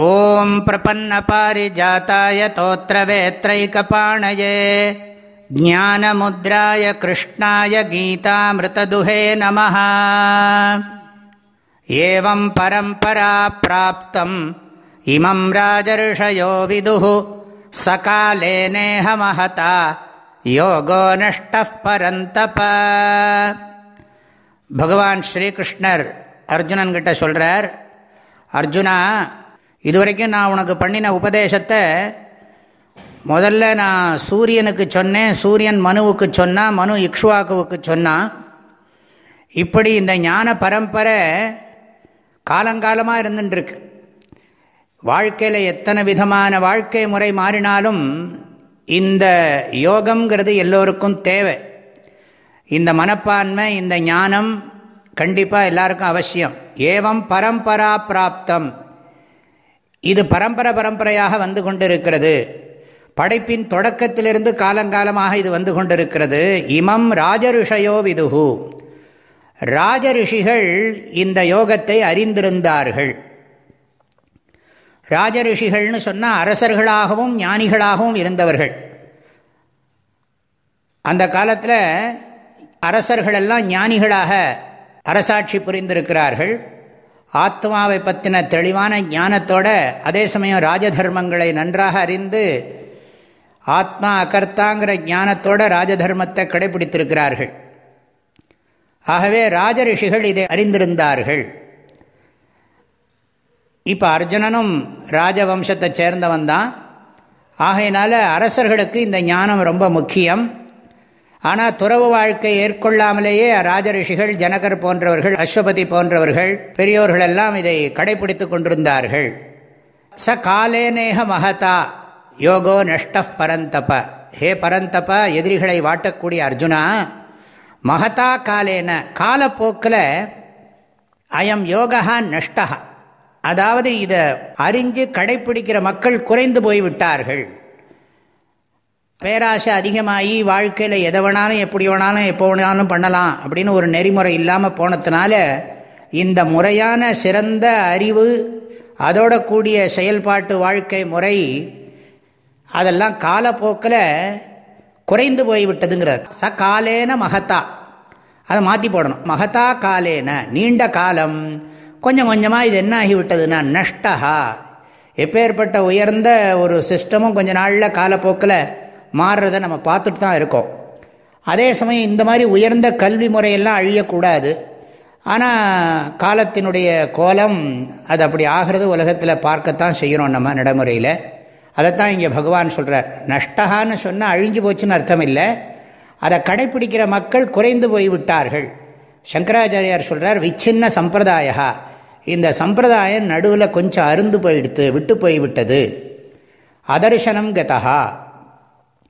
ॐ प्रपन्नपारिजाताय तोत्रवेत्रैकपाणये ज्ञानमुद्राय कृष्णाय गीतामृतदुहे नमः एवं परम्परा प्राप्तम् इमं राजर्षयो विदुः सकाले नेह महता யோகோ நஷ்டப் பரந்தப பகவான் ஸ்ரீகிருஷ்ணர் அர்ஜுனன்கிட்ட சொல்கிறார் அர்ஜுனா இதுவரைக்கும் நான் உனக்கு பண்ணின உபதேசத்தை முதல்ல நான் சூரியனுக்கு சொன்னேன் சூரியன் மனுவுக்கு சொன்னான் மனு இக்ஷுவாக்குவுக்கு சொன்னான் இப்படி இந்த ஞான பரம்பரை காலங்காலமாக இருந்துட்டுருக்கு வாழ்க்கையில் எத்தனை விதமான வாழ்க்கை முறை மாறினாலும் இந்த யோகம்ங்கிறது எல்லோருக்கும் தேவை. இந்த மனப்பான்மை இந்த ஞானம் கண்டிப்பாக எல்லாருக்கும் அவசியம். ஏவம் பரம்பரா பிராப்தம். இது பரம்பரை பரம்பரையாக வந்து கொண்டிருக்கிறது. படைப்பின் தொடக்கத்திலிருந்து காலங்காலமாக இது வந்து கொண்டிருக்கிறது. இமம் ராஜரிஷயோ விதுகு ராஜரிஷிகள் இந்த யோகத்தை அறிந்திருந்தார்கள். ராஜரிஷிகள்னு சொன்னால் அரசர்களாகவும் ஞானிகளாகவும் இருந்தவர்கள். அந்த காலத்தில் அரசர்களெல்லாம் ஞானிகளாக அரசாட்சி புரிந்திருக்கிறார்கள். ஆத்மாவை பற்றின தெளிவான ஞானத்தோட அதே சமயம் ராஜதர்மங்களை நன்றாக அறிந்து ஆத்மா அகர்த்தாங்கிற ஞானத்தோட ராஜதர்மத்தை கடைபிடித்திருக்கிறார்கள். ஆகவே ராஜரிஷிகள் இதை அறிந்திருந்தார்கள். இப்போ அர்ஜுனனும் ராஜவம்சத்தை சேர்ந்தவன் தான் ஆகையினால அரசர்களுக்கு இந்த ஞானம் ரொம்ப முக்கியம். ஆனால் துறவு வாழ்க்கை ஏற்கொள்ளாமலேயே ராஜரிஷிகள் ஜனகர் போன்றவர்கள் அஸ்வபதி போன்றவர்கள் பெரியோர்கள் எல்லாம் இதை கடைபிடித்து கொண்டிருந்தார்கள். ச காலேனேக மகதா யோகோ நஷ்ட பரந்தப. ஹே பரந்தப எதிரிகளை வாட்டக்கூடிய அர்ஜுனா மகதா காலேன காலப்போக்கில் அயம் யோகா நஷ்டா அதாவது இதை அறிஞ்சு கடைப்பிடிக்கிற மக்கள் குறைந்து போய்விட்டார்கள். பேராசை அதிகமாகி வாழ்க்கையில் எதை வேணாலும் எப்படி வேணாலும் எப்போ வேணாலும் பண்ணலாம் அப்படின்னு ஒரு நெறிமுறை இல்லாமல் போனதுனால இந்த முறையான சிறந்த அறிவு அதோட கூடிய செயல்பாட்டு வாழ்க்கை முறை அதெல்லாம் காலப்போக்கில் குறைந்து போய்விட்டதுங்கிறது. ச காலேன மகத்தா அதை மாற்றி போடணும். மகத்தா காலேன நீண்ட காலம். கொஞ்சம் கொஞ்சமாக இது என்ன ஆகிவிட்டதுன்னா நஷ்டா எப்பேற்பட்ட உயர்ந்த ஒரு சிஸ்டமும் கொஞ்ச நாளில் காலப்போக்கில் மாறுறதை நம்ம பார்த்துட்டு தான் இருக்கோம். அதே சமயம் இந்த மாதிரி உயர்ந்த கல்வி முறையெல்லாம் அழியக்கூடாது. ஆனால் காலத்தினுடைய கோலம் அது அப்படி ஆகிறது உலகத்தில் பார்க்கத்தான் செய்கிறோம் நம்ம நடைமுறையில். அதைத்தான் இங்கே பகவான் சொல்கிறார் நஷ்டகான்னு சொன்னால் அழிஞ்சு போச்சுன்னு அர்த்தம் இல்லை. அதை கடைப்பிடிக்கிற மக்கள் குறைந்து போய்விட்டார்கள். சங்கராச்சாரியார் சொல்கிறார் விச்சின்ன சம்பிரதாயா இந்த சம்பிரதாயம் நடுவில் கொஞ்சம் அருந்து போயிடுத்து விட்டு போய்விட்டது. அதர்சனம் கதா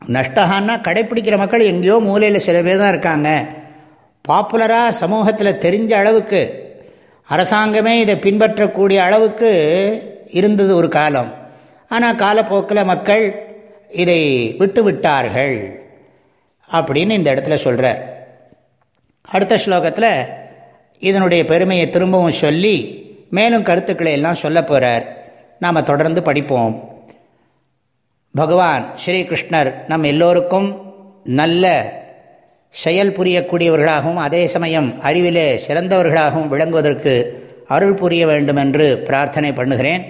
நஷ்டகான்னா கடைப்பிடிக்கிற மக்கள் எங்கேயோ மூலையில் சில பேர் தான் இருக்காங்க. பாப்புலராக சமூகத்தில் தெரிஞ்ச அளவுக்கு அரசாங்கமே இதை பின்பற்றக்கூடிய அளவுக்கு இருந்தது ஒரு காலம். ஆனால் காலப்போக்கில் மக்கள் இதை விட்டு விட்டார்கள் அப்படின்னு இந்த இடத்துல சொல்கிறார் அடுத்த ஸ்லோகத்தில் இதனுடைய பெருமையை திரும்பவும் சொல்லி மேலும் கருத்துக்களை எல்லாம் சொல்ல போகிறார் நாம் தொடர்ந்து படிப்போம். பகவான் ஸ்ரீகிருஷ்ணர் நம் எல்லோருக்கும் நல்ல செயல் புரியக்கூடியவர்களாகவும் அதே சமயம் அறிவிலே சிறந்தவர்களாகவும் விளங்குவதற்கு அருள் புரிய வேண்டும் என்று பிரார்த்தனை பண்ணுகிறேன்.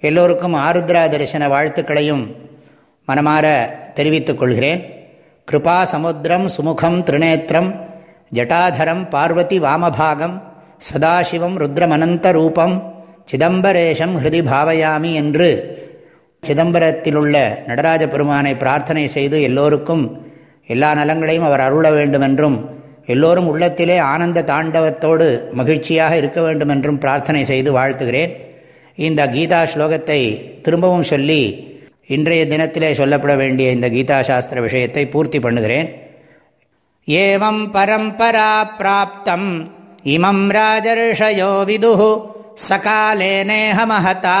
எல்லோருக்கும் ஆருத்ரா தரிசன வாழ்த்துக்களையும் மனமாற தெரிவித்துக் கொள்கிறேன். கிருபா சமுத்திரம் சுமுகம் திருநேத்திரம் ஜட்டாதரம் பார்வதி வாமபாகம் சதாசிவம் ருத்ரமனந்த ரூபம் சிதம்பரேஷம் ஹிருதி பாவயாமி என்று சிதம்பரத்திலுள்ள நடராஜ பெருமானை பிரார்த்தனை செய்து எல்லோருக்கும் எல்லா நலங்களையும் அவர் அருள வேண்டுமென்றும் எல்லோரும் உள்ளத்திலே ஆனந்த தாண்டவத்தோடு மகிழ்ச்சியாக இருக்க வேண்டுமென்றும் பிரார்த்தனை செய்து வாழ்த்துகிறேன். இந்த கீதா ஸ்லோகத்தை திரும்பவும் சொல்லி இன்றைய தினத்திலே சொல்லப்பட வேண்டிய இந்த கீதா சாஸ்திர விஷயத்தை பூர்த்தி பண்ணுகிறேன். ஏவம் பரம்பரா பிராப்தம் இமம் ராஜர்ஷயோ விது சகாலே நேஹ மகதா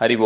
ஹரிவோம்